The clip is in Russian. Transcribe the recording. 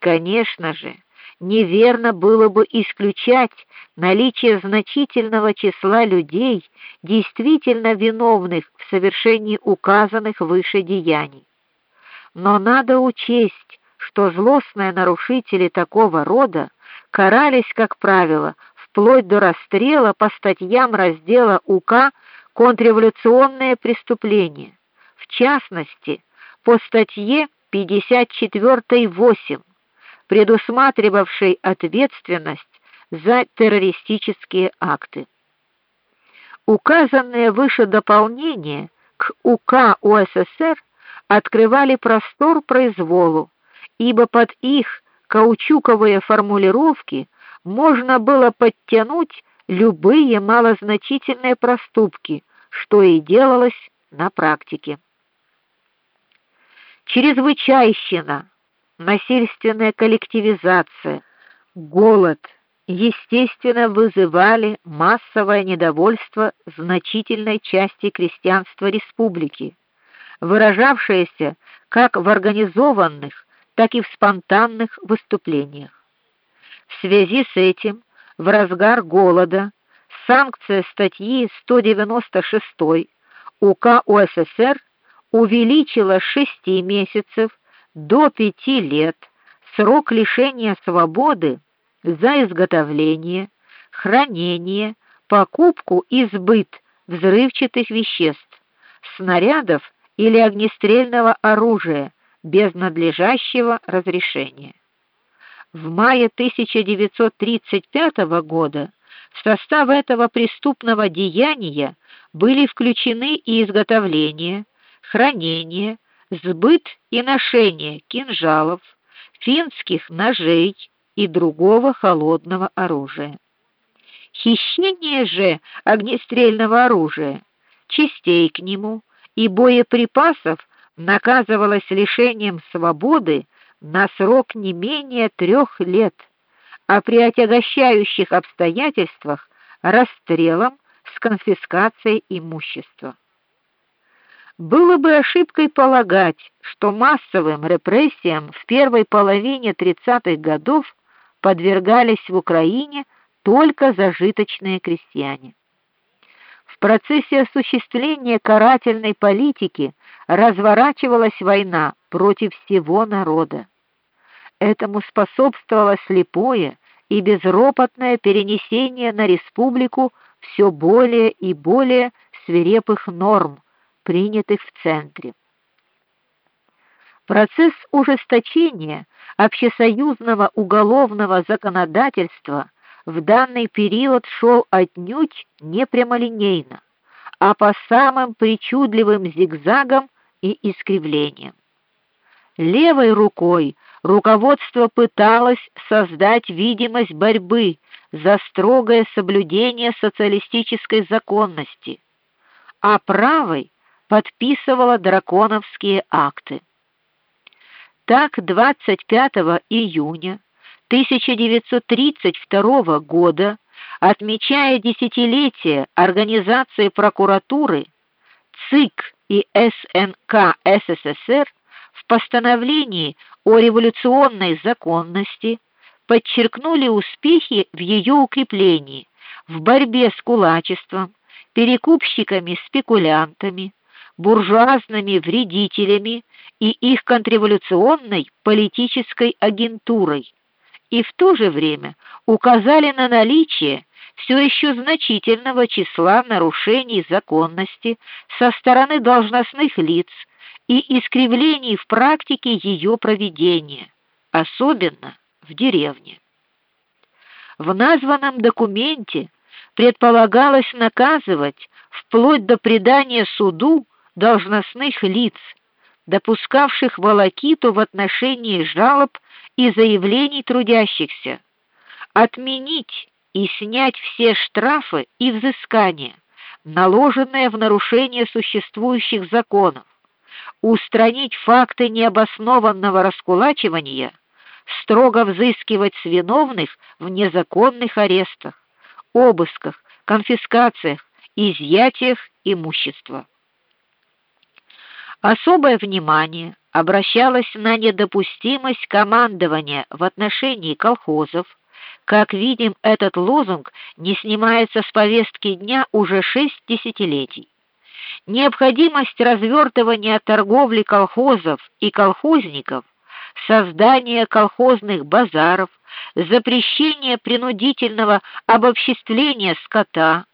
Конечно же, неверно было бы исключать наличие значительного числа людей, действительно виновных в совершении указанных выше деяний. Но надо учесть, что злостные нарушители такого рода карались, как правило, вплоть до расстрела по статьям раздела УК контрреволюционные преступления. В частности, по статье 54.8, предусматривавшей ответственность за террористические акты. Указанные выше дополнения к УК УССР открывали простор произволу, ибо под их каучуковые формулировки можно было подтянуть любые малозначительные проступки, что и делалось на практике. Чрезвычайщина, насильственная коллективизация, голод естественно вызывали массовое недовольство значительной части крестьянства республики, выражавшееся как в организованных, так и в спонтанных выступлениях. В связи с этим в разгар голода санкция статьи 196 УК УССР увеличила с 6 месяцев до 5 лет срок лишения свободы за изготовление, хранение, покупку и сбыт взрывчатых веществ, снарядов или огнестрельного оружия без надлежащего разрешения. В мае 1935 года в состав этого преступного деяния были включены и изготовление, хранение, сбыт и ношение кинжалов, финских ножей и другого холодного оружия. Хищение же огнестрельного оружия, частей к нему и боеприпасов наказывалось лишением свободы на срок не менее трех лет, а при отягощающих обстоятельствах расстрелом с конфискацией имущества. Было бы ошибкой полагать, что массовым репрессиям в первой половине 30-х годов подвергались в Украине только зажиточные крестьяне. В процессе осуществления карательной политики разворачивалась война против всего народа. Этому способствовало слепое и безропотное перенесение на республику все более и более свирепых норм, принятых в центре. Процесс ужесточения общесоюзного уголовного законодательства в данный период шел отнюдь не прямолинейно, а по самым причудливым зигзагам и искривлениям. Левой рукой руководство пыталось создать видимость борьбы за строгое соблюдение социалистической законности, а правой подписывала драконовские акты. Так 25 июня 1932 года, отмечая десятилетие организации прокуратуры, ЦИК и СНК СССР в постановлении о революционной законности подчеркнули успехи в ее укреплении в борьбе с кулачеством, перекупщиками-спекулянтами, буржуазными вредителями и их контрреволюционной политической агентурой, и в то же время указали на наличие все еще значительного числа нарушений законности со стороны должностных лиц и искривлений в практике ее проведения, особенно в деревне. В названном документе предполагалось наказывать вплоть до предания суду должностных лиц, допускавших волокиту в отношении жалоб и заявлений трудящихся, отменить и снять все штрафы и взыскания, наложенные в нарушение существующих законов, устранить факты необоснованного раскулачивания, строго взыскивать с виновных в незаконных арестах, обысках, конфискациях, изъятиях имущества. Особое внимание обращалась на недопустимость командования в отношении колхозов. Как видим, этот лозунг не снимается с повестки дня уже шесть десятилетий. Необходимость развертывания торговли колхозов и колхозников, создание колхозных базаров, запрещение принудительного обобществления скота,